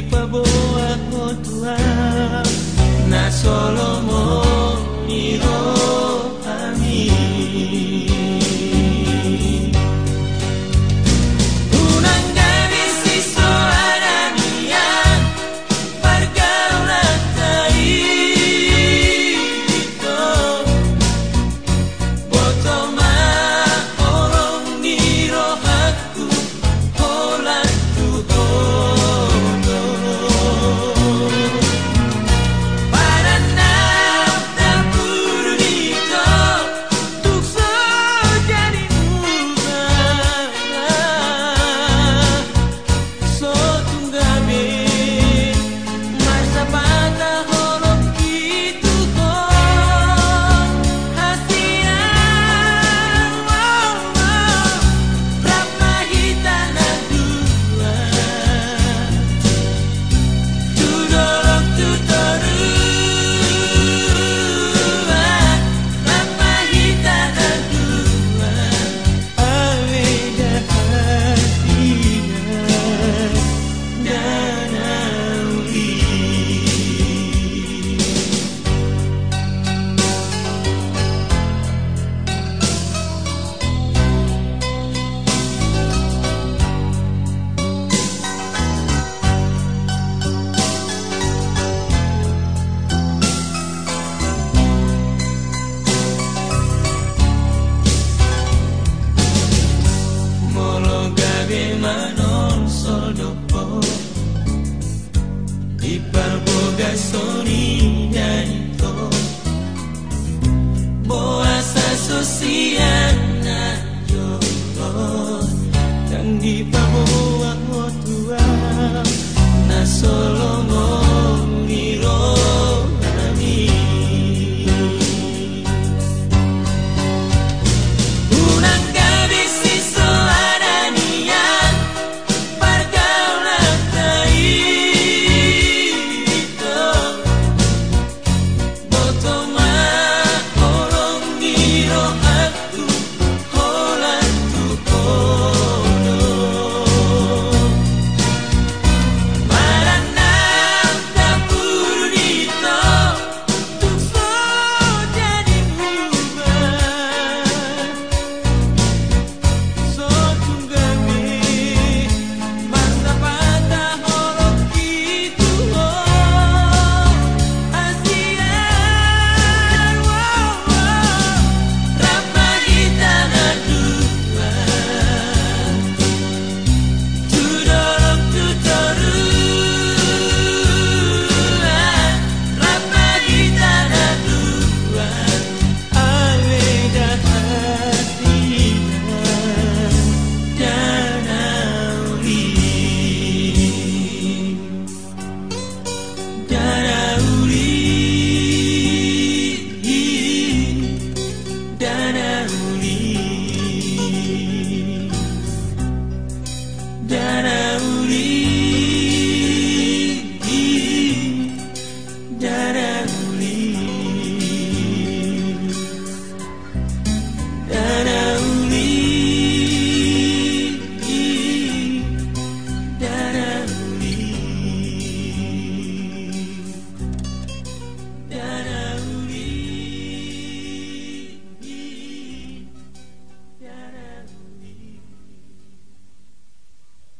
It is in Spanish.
Ipaboa kotua na solo mo gasolina en. Boas asociadas. to